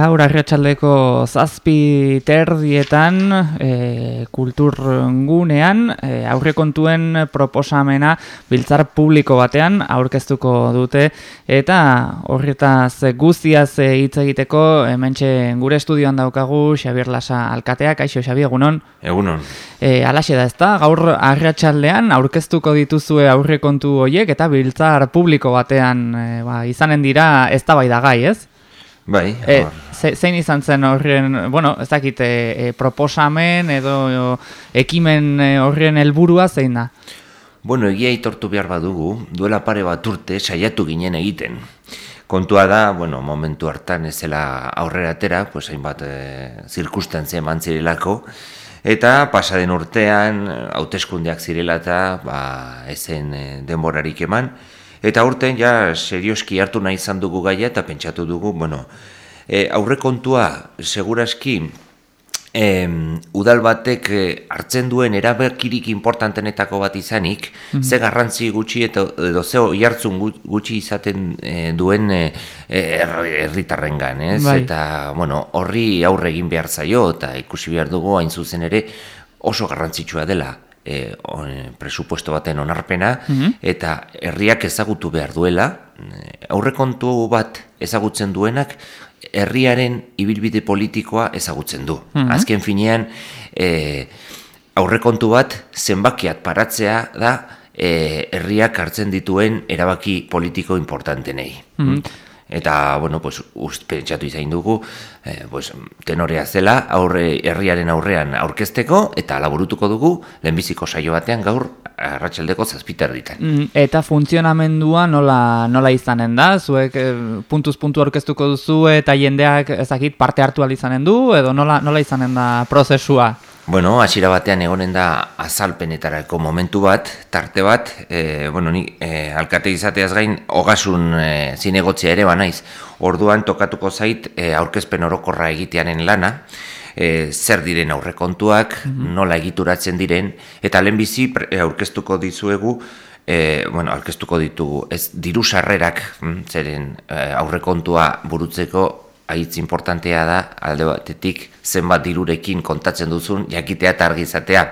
gaur arratsaldeko zazpi terdietan e, kulturgunean e, aurrekontuen proposamena biltzar publiko batean aurkeztuko dute eta horretaz guztiaz hitz egiteko hementxe gure estudioan daukagu Xabier Lasa alkateak, aixo Xabier, egunon? Egunon. E, alaxe da ezta, gaur arratsaldean aurkeztuko dituzue aurrekontu horiek eta biltzar publiko batean e, ba, izanen dira ez da bai da gai, ez? Bai, e, zein izan zen horren, bueno, ez dakit, e, proposamen edo ekimen horren helburua zein da? Bueno, egia itortu behar badugu, duela pare bat urte saiatu ginen egiten. Kontua da, bueno, momentu hartan ez zela aurrera atera, pues hainbat e, zirkustantzia eman zirelako, eta pasaden urtean, hauteskundeak zirela eta ba, ezen e, denborarik eman, Eta urten ja serioski hartu nahi izan dugu gaia eta pentsatu dugu, bueno, e, aurrekontua seguraski e, udal batek e, hartzen duen eraberkirik importantenetako bat izanik, mm ze garrantzi gutxi eta edo ze oihartzun gutxi izaten e, duen e, herritarren gan, ez? Bai. Eta, bueno, horri aurre egin behar zaio eta ikusi behar dugu hain zuzen ere oso garrantzitsua dela e, presupuesto baten onarpena mhm. eta herriak ezagutu behar duela aurrekontu bat ezagutzen duenak herriaren ibilbide politikoa ezagutzen du. Mm Azken finean e, aurrekontu bat zenbakiat paratzea da e, herriak hartzen dituen erabaki politiko importantenei. Mm eta bueno, pues pentsatu izain dugu, eh, pues tenorea zela aurre herriaren aurrean aurkezteko eta laburutuko dugu lehenbiziko saio batean gaur arratsaldeko zazpiter ditan. Mm, eta funtzionamendua nola, nola izanen da? Zuek e, puntuz puntu aurkeztuko duzu eta jendeak ezakit parte hartu izanen du edo nola, nola izanen da prozesua? Bueno, hasiera batean egonen da azalpenetarako momentu bat, tarte bat, e, bueno, ni e, alkate izateaz gain hogasun e, zinegotzia ere banaiz. Orduan tokatuko zait e, aurkezpen orokorra egitearen lana, e, zer diren aurrekontuak, mhm. nola egituratzen diren eta lehenbizi e, aurkeztuko dizuegu E, bueno, aurkeztuko ditugu ez diru sarrerak mm, zeren e, aurrekontua burutzeko haitz importantea da alde batetik zenbat dirurekin kontatzen duzun jakitea eta argizatea.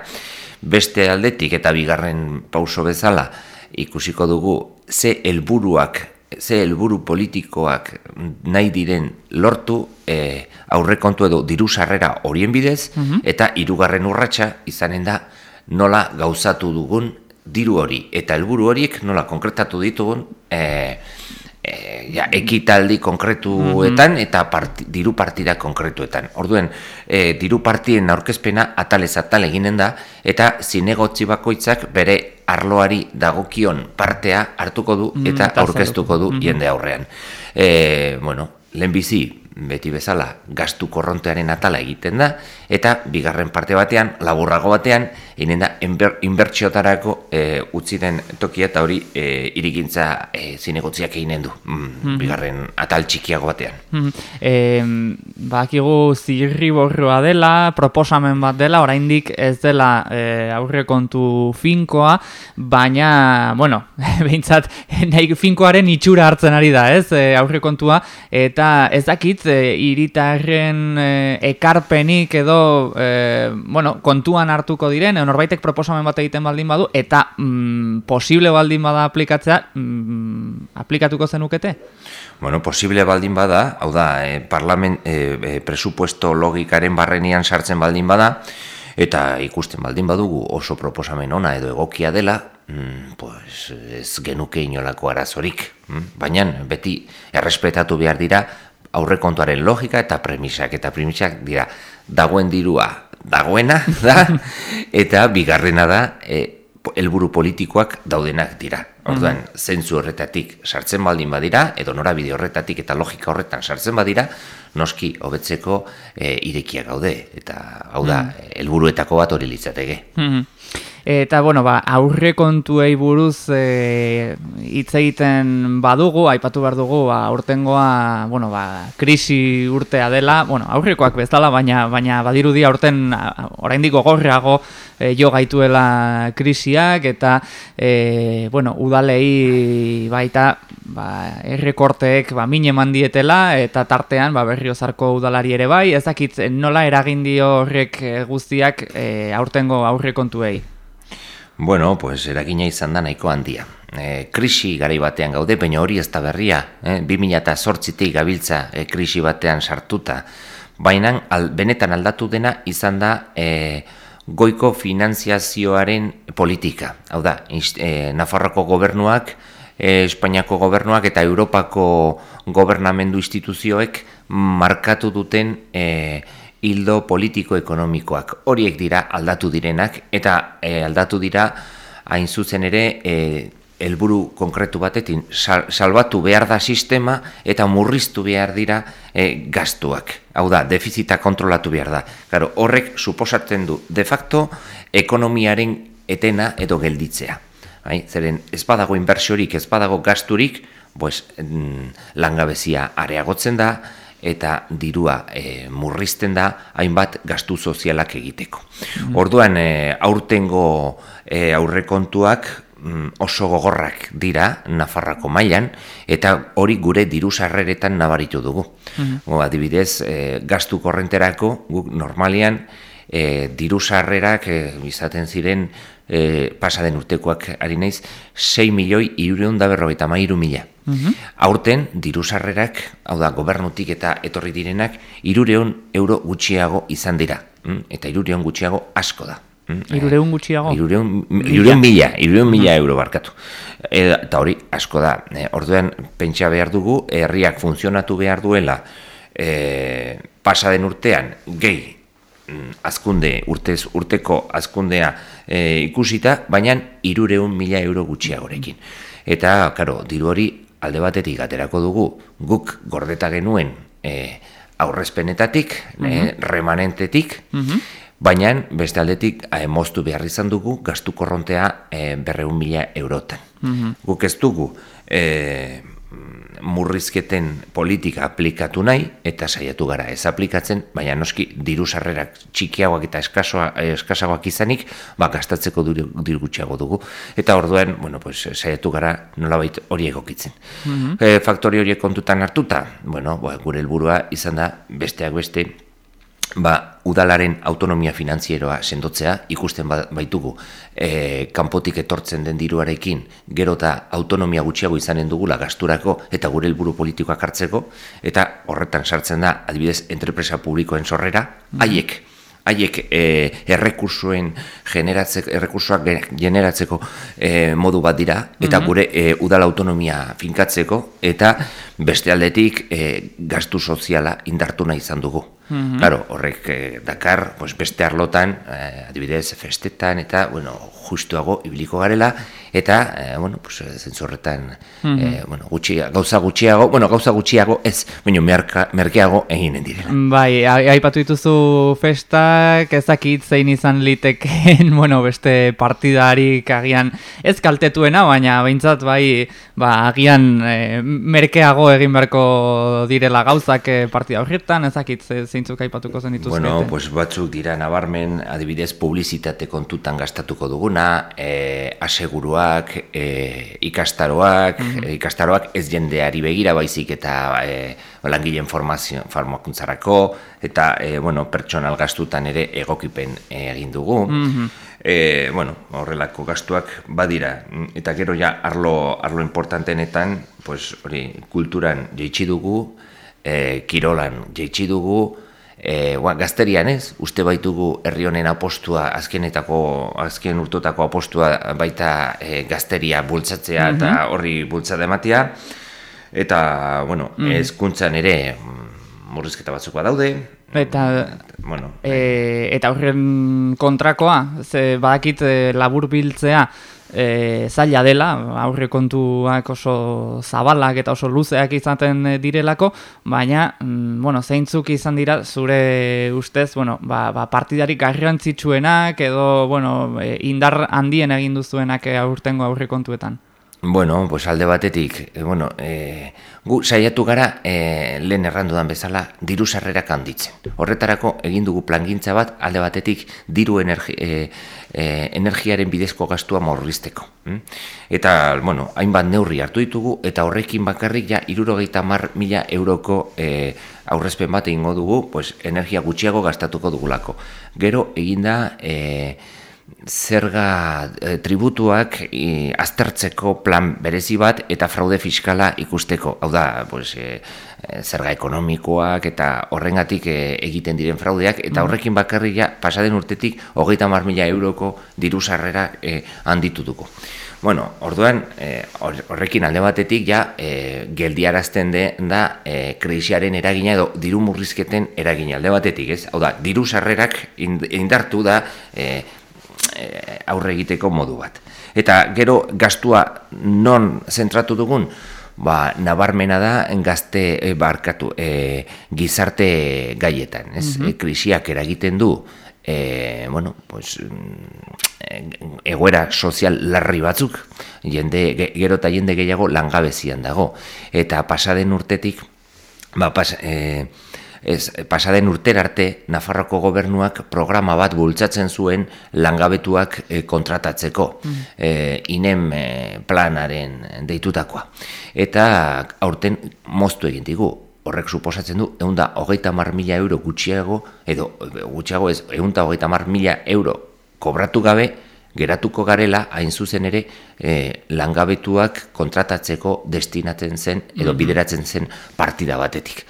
Beste aldetik eta bigarren pauso bezala ikusiko dugu ze helburuak ze helburu politikoak nahi diren lortu e, aurrekontu edo diru sarrera horien bidez mhm. eta hirugarren urratsa izanen da nola gauzatu dugun diru hori eta helburu horiek nola konkretatu ditugun e, e, ja, ekitaldi konkretuetan mhm. eta diru partida konkretuetan. Orduen, e, diru partien aurkezpena atalez atal eginen da, eta zinegotzi bakoitzak bere arloari dagokion partea hartuko du mm, eta aurkeztuko du mhm. jende aurrean. E, bueno, lehenbizi, beti bezala gastu korrontearen atala egiten da eta bigarren parte batean laburrago batean inen da inbertsiotarako e, utzi den tokia eta hori e, irigintza e, zinegotziak eginen du mm, mhm. bigarren atal txikiago batean mm -hmm. bakigu zirri borroa dela proposamen bat dela oraindik ez dela e, aurrekontu finkoa baina bueno behintzat nahi finkoaren itxura hartzen ari da ez e, aurrekontua eta ez dakit e, iritarren e, ekarpenik edo e, bueno, kontuan hartuko diren, e, norbaitek proposamen bat egiten baldin badu, eta mm, posible baldin bada aplikatzea, mm, aplikatuko zenukete? Bueno, posible baldin bada, hau da, e, parlament, e, presupuesto logikaren barrenian sartzen baldin bada, eta ikusten baldin badugu oso proposamen ona edo egokia dela, mm, pues ez genuke inolako arazorik. Mm? Baina beti errespetatu behar dira aurrekontuaren logika eta premisak eta premisak dira dagoen dirua dagoena da eta bigarrena da e, helburu politikoak daudenak dira. Orduan, mm zentzu horretatik sartzen baldin badira, edo norabide horretatik eta logika horretan sartzen badira, noski hobetzeko e, irekia gaude. Eta hau da, mm helburuetako bat hori litzateke. Mm Eta, bueno, ba, aurre kontuei buruz e, hitz egiten badugu, aipatu behar dugu, ba, urtengoa, bueno, ba, krisi urtea dela, bueno, aurrekoak bezala, baina, baina badirudi aurten oraindik gorreago e, jo gaituela krisiak, eta, e, bueno, udalei baita ba, errekorteek ba, mine mandietela eta tartean ba, berriozarko udalari ere bai, ezakit nola eragin dio horrek eh, guztiak e, aurtengo aurrekontuei? Bueno, pues eragina izan da nahiko handia. E, krisi garai batean gaude, baina hori ez da berria. E, 2008-tik gabiltza e, krisi batean sartuta. Baina benetan aldatu dena izan da e, goiko finanziazioaren politika. Hau da, e, Nafarroko gobernuak, e, Espainiako gobernuak eta Europako gobernamendu instituzioek markatu duten e, hildo politiko-ekonomikoak. Horiek dira aldatu direnak eta e, aldatu dira hain zuzen ere e, helburu konkretu batetin salbatu behar da sistema eta murriztu behar dira e, gastuak. Hau da, defizita kontrolatu behar da. Claro, horrek suposatzen du de facto ekonomiaren etena edo gelditzea. Bai, zeren ez badago inbertsiorik, ez badago gasturik, pues, mm, langabezia areagotzen da, eta dirua e, murrizten da hainbat gastu sozialak egiteko. Mm. Orduan e, aurtengo e, aurrekontuak mm, oso gogorrak dira Nafarrako mailan eta hori gure diru sarreretan nabaritu dugu. Mm adibidez, e, gastu korrenterako guk normalian e, diru sarrerak e, izaten ziren e, pasaden urtekoak ari naiz 6 milioi 353 mila. Mhm. Aurten, diru sarrerak, hau da, gobernutik eta etorri direnak, irureun euro gutxiago izan dira. Mm? Eta irureun gutxiago asko da. Mm? Irureun gutxiago? Irureun, irureun mila, irureun mila mhm. euro barkatu. eta hori, asko da. Orduan, pentsa behar dugu, herriak funtzionatu behar duela, e, pasaden urtean, gehi, azkunde, urtez, urteko azkundea e, ikusita, baina irureun mila euro gutxiagorekin. Eta, karo, diru hori alde batetik aterako dugu guk gordeta genuen e, aurrezpenetatik, mm remanentetik, mm baina beste aldetik e, moztu behar izan dugu gastu korrontea e, berreun mila eurotan. Mhm. Guk ez dugu e, murrizketen politika aplikatu nahi eta saiatu gara ez aplikatzen, baina noski diru sarrerak txikiagoak eta eskasoa, eskasagoak izanik, ba, gastatzeko diru gutxiago dugu. Eta orduan, bueno, pues, saiatu gara nolabait hori egokitzen. Mm -hmm. faktori horiek kontutan hartuta, bueno, ba, gure helburua izan da besteak beste, ba, udalaren autonomia finanzieroa sendotzea, ikusten ba, baitugu e, kanpotik etortzen den diruarekin gero eta autonomia gutxiago izanen dugula gasturako eta gure helburu politikoak hartzeko, eta horretan sartzen da, adibidez, entrepresa publikoen sorrera, mm haiek, haiek e, errekursuen generatzeko, errekursuak generatzeko e, modu bat dira, eta mhm. gure e, udal autonomia finkatzeko, eta beste aldetik e, gastu soziala indartu nahi izan dugu. Mm Claro, horrek eh, Dakar, pues beste arlotan, eh, adibidez, festetan eta, bueno, justuago ibiliko garela eta, eh, bueno, pues zentzorretan, mm eh, bueno, gutxi, gauza gutxiago, bueno, gauza gutxiago ez, baina merkeago eginen direla. Bai, aipatu dituzu festak, ezakit zein izan liteken, bueno, beste partidarik agian ez kaltetuena, baina behintzat bai, ba, agian eh, merkeago egin beharko direla gauzak eh, partida horretan, ezakit zein zeintzuk aipatuko zen dituzkete? Bueno, pues batzuk dira nabarmen, adibidez, publizitate kontutan gastatuko duguna, e, aseguruak, e, ikastaroak, mm ikastaroak ez jendeari begira baizik eta e, langileen formazio, farmakuntzarako, eta, e, bueno, pertsonal gastutan ere egokipen egin dugu. Mm E, bueno, horrelako gastuak badira eta gero ja arlo, arlo importantenetan pues, hori, kulturan jeitsi dugu e, kirolan jeitsi dugu e, ba, gazterian ez, uste baitugu herri honen apostua, azkenetako, azken urtotako apostua baita e, gazteria bultzatzea eta mhm. horri bultzada ematea, eta, bueno, mm ezkuntzan ere mm, murrizketa batzuk daude. Eta, bueno, e, eta horren kontrakoa, ze badakit e, labur biltzea, e, zaila dela, aurre kontuak oso zabalak eta oso luzeak izaten direlako, baina, mm, bueno, zeintzuk izan dira zure ustez, bueno, ba, ba partidarik garrantzitsuenak edo, bueno, e, indar handien egin duzuenak aurtengo aurre kontuetan. Bueno, pues alde batetik, e, bueno, e, Gu saiatu gara e, lehen errandudan bezala diru sarrerak handitzen. Horretarako egin dugu plangintza bat alde batetik diru energi, e, e, energiaren bidezko gastua morrizteko. Hm? Eta, bueno, hainbat neurri hartu ditugu eta horrekin bakarrik ja irurogeita mar mila euroko e, aurrezpen bat egingo dugu pues, energia gutxiago gastatuko dugulako. Gero eginda... E, zerga e, tributuak aztertzeko plan berezi bat eta fraude fiskala ikusteko. Hau da, pues, e, zerga ekonomikoak eta horrengatik e, egiten diren fraudeak eta mm. horrekin bakarri ja pasaden urtetik hogeita mar mila euroko diru sarrera e, handitu dugu. Bueno, orduan, horrekin alde batetik ja e, geldiarazten de, da e, krisiaren eragina edo diru murrizketen eragina alde batetik, ez? Hau da, diru sarrerak indartu da e, Eh, aurre egiteko modu bat. Eta gero gastua non zentratu dugun, ba, nabarmena da gazte e, barkatu e, gizarte gaietan, ez? Mm krisiak eragiten du e, bueno, pues, egoera sozial larri batzuk, jende, gero eta jende gehiago langabezian dago. Eta pasaden urtetik, ba, pas, e, ez, pasaden urter arte, Nafarroko gobernuak programa bat bultzatzen zuen langabetuak e, kontratatzeko, mm. e, inem e, planaren deitutakoa. Eta aurten moztu egin digu, horrek suposatzen du, egun da hogeita mar mila euro gutxiago, edo gutxiago ez, egun da hogeita mar mila euro kobratu gabe, geratuko garela, hain zuzen ere, e, langabetuak kontratatzeko destinatzen zen, edo mm-hmm. bideratzen zen partida batetik.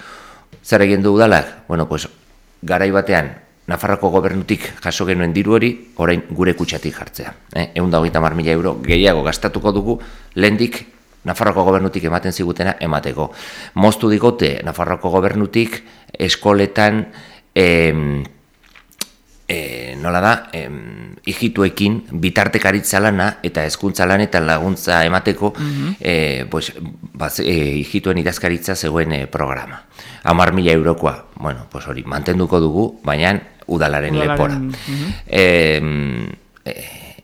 Zer egin du udalak? Bueno, pues, garai batean, Nafarroko gobernutik jaso genuen diru hori, orain gure kutsatik jartzea. Eh? Egun da mila euro gehiago gastatuko dugu, lehendik Nafarroko gobernutik ematen zigutena emateko. Moztu digote Nafarroko gobernutik eskoletan em, e, nola da, e, hijituekin bitartekaritza lana eta hezkuntza lanetan laguntza emateko mm pues, baz, e, hijituen idazkaritza zegoen e, programa. Amar mila eurokoa, bueno, pues hori, mantenduko dugu, baina udalaren, lepora. Mm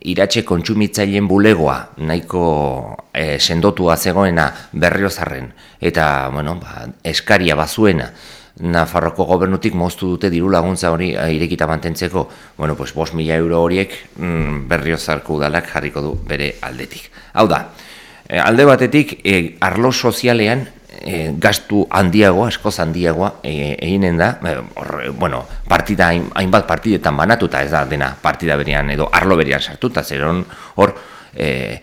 iratxe kontsumitzaileen bulegoa nahiko e, sendotua zegoena berriozarren. Eta bueno, ba, eskaria bazuena Nafarroko gobernutik moztu dute diru laguntza hori eh, irekita mantentzeko, bueno, pues bos mila euro horiek mm, berriozarko udalak jarriko du bere aldetik. Hau da, eh, alde batetik, e, arlo sozialean e, gastu handiagoa, askoz handiagoa eginen da, bueno, partida, hainbat partidetan banatuta, ez da, dena partida berian edo arlo berian sartuta, zer hor, e, e,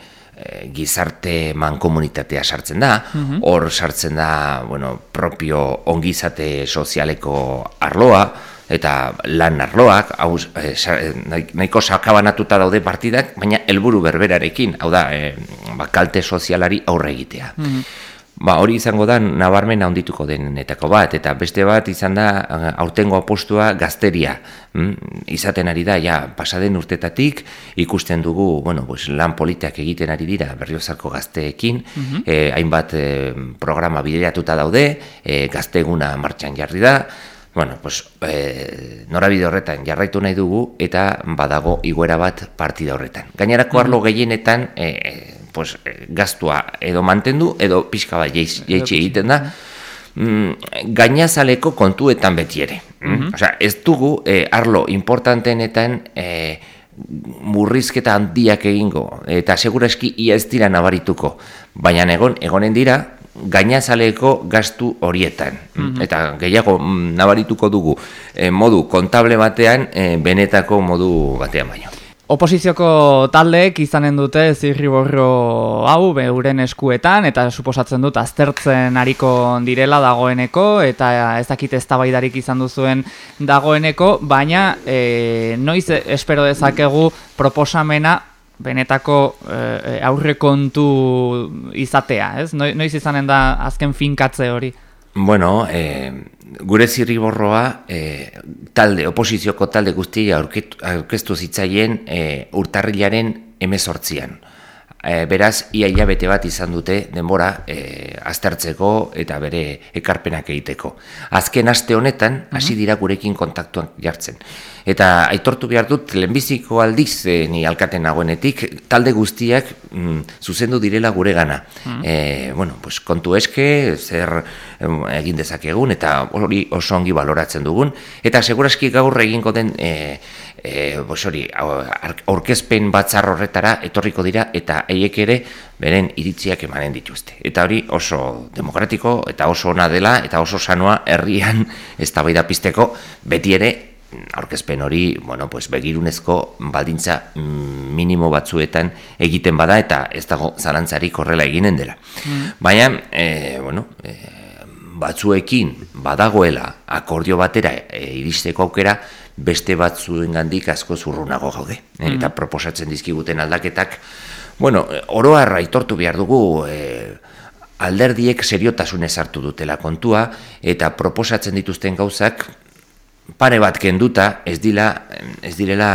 gizarte mankomunitatea sartzen da, mhm. hor sartzen da, bueno, propio ongizate sozialeko arloa, eta lan arloak, hau, e, nahiko sakabanatuta daude partidak, baina helburu berberarekin, hau da, e, ba, kalte sozialari aurre egitea. Mhm. Ba, hori izango da nabarmen handituko denetako bat, eta beste bat izan da eh, aurtengo apostua gazteria. Mm? Izaten ari da, ja, pasaden urtetatik ikusten dugu, bueno, pues, lan politeak egiten ari dira berriozarko gazteekin, mm hainbat e, programa bideratuta daude, e, gazteguna martxan jarri da, bueno, pues, e, norabide horretan jarraitu nahi dugu, eta badago iguera bat partida horretan. Gainerako arlo gehienetan, e, pues, eh, gastua edo mantendu edo pixka bat jeitsi egiten da mm, gainazaleko kontuetan beti ere. Mm? Osea, ez dugu eh, arlo importanteenetan eh, murrizketa handiak egingo eta segurazki ia ez dira nabarituko. Baina egon egonen dira gainazaleko gastu horietan. Mm Eta gehiago mm, nabarituko dugu eh, modu kontable batean, eh, benetako modu batean baino. Oposizioko taldeek izanen dute zirriborro hau beuren eskuetan eta suposatzen dut aztertzen ariko direla dagoeneko eta ez dakit ez izan duzuen dagoeneko, baina e, noiz espero dezakegu proposamena benetako e, aurrekontu izatea, ez? Noiz izanen da azken finkatze hori? Bueno, e, gure zirriborroa e, talde, oposizioko talde guztia aurkeztu zitzaien e, urtarrilaren emezortzian. E, beraz, ia hilabete bat izan dute denbora e, aztertzeko eta bere ekarpenak egiteko. Azken aste honetan, hasi dira gurekin kontaktuan jartzen. Eta aitortu behar dut, lehenbiziko aldiz e, ni alkaten nagoenetik, talde guztiak mm, zuzendu direla gure gana. E, bueno, pues, kontu eske, zer egin dezakegun, eta hori oso ongi baloratzen dugun. Eta seguraski gaur egingo den... E, e, hori, aurkezpen batzar horretara etorriko dira eta eiek ere beren iritziak emanen dituzte. Eta hori oso demokratiko eta oso ona dela eta oso sanoa herrian eztabaida pizteko beti ere aurkezpen hori, bueno, pues begirunezko baldintza minimo batzuetan egiten bada eta ez dago zalantzarik horrela eginen dela. Mm. Baina, e, bueno, e, batzuekin badagoela akordio batera e, iristeko aukera, beste batzuen gandik asko zurrunago gaude. Eh, eta mm. proposatzen dizkiguten aldaketak, bueno, oroa aitortu behar dugu e, alderdiek seriotasunez hartu dutela kontua, eta proposatzen dituzten gauzak pare bat kenduta ez dila ez direla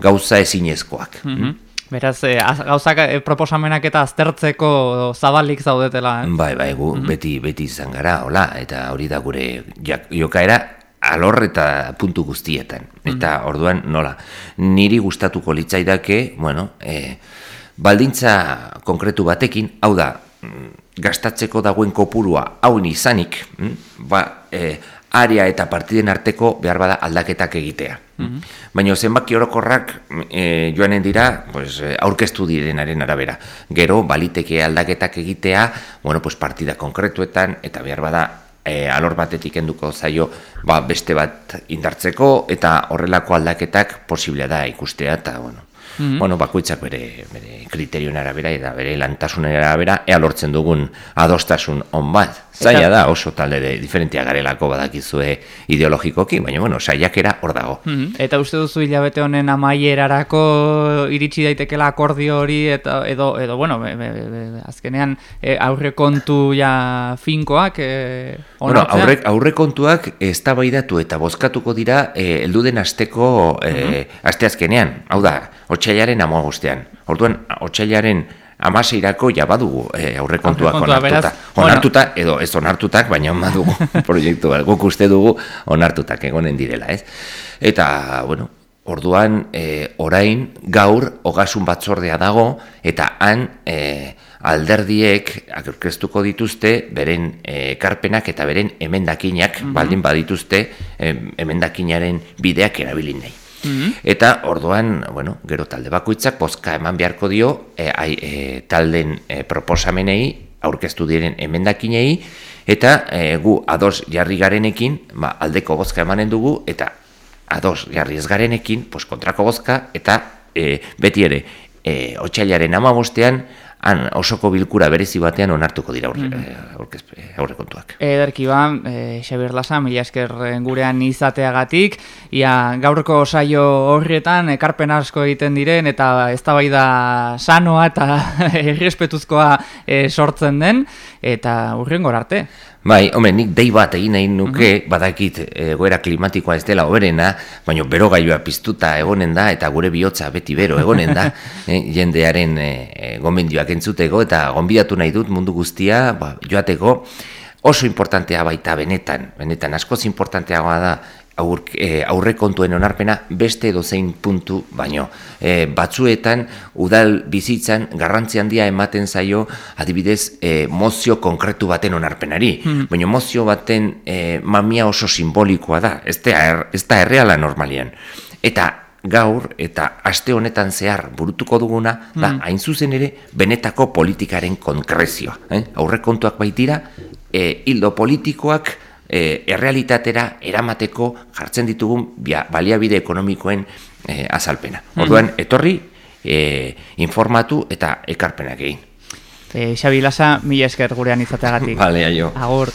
gauza ezinezkoak. Mm -hmm. Beraz, e, gauzak proposamenak eta aztertzeko zabalik zaudetela. Eh? Bai, bai, gu, mm -hmm. beti, beti izan gara, hola, eta hori da gure jokaera, alor eta puntu guztietan. Eta mm. orduan nola, niri gustatuko litzaidake, bueno, e, baldintza konkretu batekin, hau da, mm, gastatzeko dagoen kopurua hau izanik, mm, ba, e, area eta partiden arteko behar bada aldaketak egitea. Mm Baina zenbaki orokorrak e, joanen dira pues, aurkeztu direnaren arabera. Gero, baliteke aldaketak egitea, bueno, pues, partida konkretuetan, eta behar bada e, alor batetik enduko zaio ba, beste bat indartzeko eta horrelako aldaketak posiblea da ikustea eta bueno, -hmm. bueno, bakoitzak bere, bere kriterioen arabera eta bere lantasunen arabera ea lortzen dugun adostasun on bat. Zaila da oso talde de diferentia garelako badakizue ideologikoki, baina bueno, saiakera hor dago. Mm Eta uste duzu hilabete honen amaierarako iritsi daitekela akordio hori eta edo edo bueno, azkenean e, aurrekontu ja finkoak e, Bueno, aurre, aurrekontuak eztabaidatu eta bozkatuko dira eh elduden asteko mm asteazkenean. Hau da, otsailaren amagostean. Orduan, otsailaren amaseirako ja badugu e, aurrekontuak onartuta. onartuta, edo ez onartutak, baina badugu proiektu guk uste dugu onartutak egonen direla, ez? Eta, bueno, orduan, e, orain, gaur, ogasun batzordea dago, eta han, e, alderdiek aurkeztuko dituzte beren ekarpenak eta beren emendakinak mm baldin badituzte emendakinaren bideak erabili nahi. Mm-hmm. Eta orduan, bueno, gero talde bakoitzak bozka eman beharko dio e, ai, e, talden e, proposamenei aurkeztu diren emendakinei eta e, gu ados jarri garenekin, ba, aldeko bozka emanen dugu eta ados jarri ez garenekin, pues kontrako bozka eta e, beti ere e, otxailaren amabostean han osoko bilkura berezi batean onartuko dira aurre, mm. aurre kontuak. Ederki ba, e, Xabier Lasa, mila esker gurean izateagatik, ia gaurko saio horrietan ekarpen asko egiten diren eta eztabaida sanoa eta errespetuzkoa e, sortzen den, eta urren arte. Bai, hombre, nik dei bat egin nahi nuke, mm badakit egoera klimatikoa ez dela oberena, baina bero gaioa piztuta egonen da, eta gure bihotza beti bero egonen da, eh, jendearen eh, gomendioak entzuteko, eta gonbidatu nahi dut mundu guztia, ba, joateko, oso importantea baita benetan, benetan askoz importanteagoa da aur, e, aurrekontuen onarpena beste dozein puntu baino. E, batzuetan, udal bizitzan garrantzi handia ematen zaio adibidez e, mozio konkretu baten onarpenari. Hmm. Baina mozio baten e, mamia oso simbolikoa da, ez da, er, ez da erreala normalian. Eta gaur eta aste honetan zehar burutuko duguna da hmm. hain zuzen ere benetako politikaren konkrezioa. Eh? Aurrekontuak baitira, e, hildo politikoak, e, errealitatera eramateko jartzen ditugun baliabide ekonomikoen e, azalpena. Mhm. Orduan, etorri, e, informatu eta ekarpenak egin. E, Xabi Lasa, mila esker gurean izateagatik. Bale, aio. Agur.